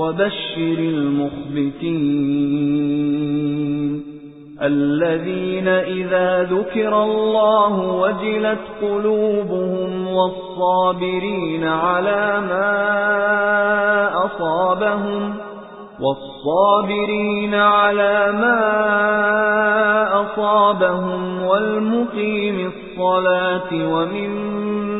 وَبَشِّرِ الْمُخْبِتِينَ الَّذِينَ إِذَا ذُكِرَ اللَّهُ وَجِلَتْ قُلُوبُهُمْ وَالصَّابِرِينَ عَلَى مَا أَصَابَهُمْ وَالصَّابِرِينَ عَلَى مَا أَصَابَهُمْ وَالْمُقِيمِ الصَّلَاةِ وَمِمَّا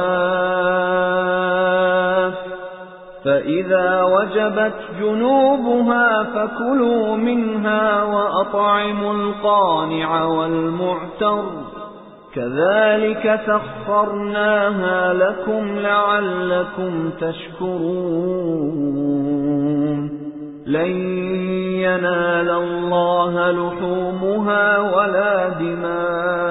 فإذا وجبت جنوبها فكلوا منها وأطعموا القانع والمعتر كذلك سخرناها لكم لعلكم تشكرون لن ينال الله لحومها ولا دماؤها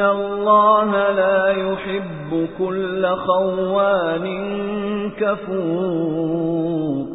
اللَّهَ لَا يُحِبُّ كُلَّ خَوَّانٍ كَفُورٍ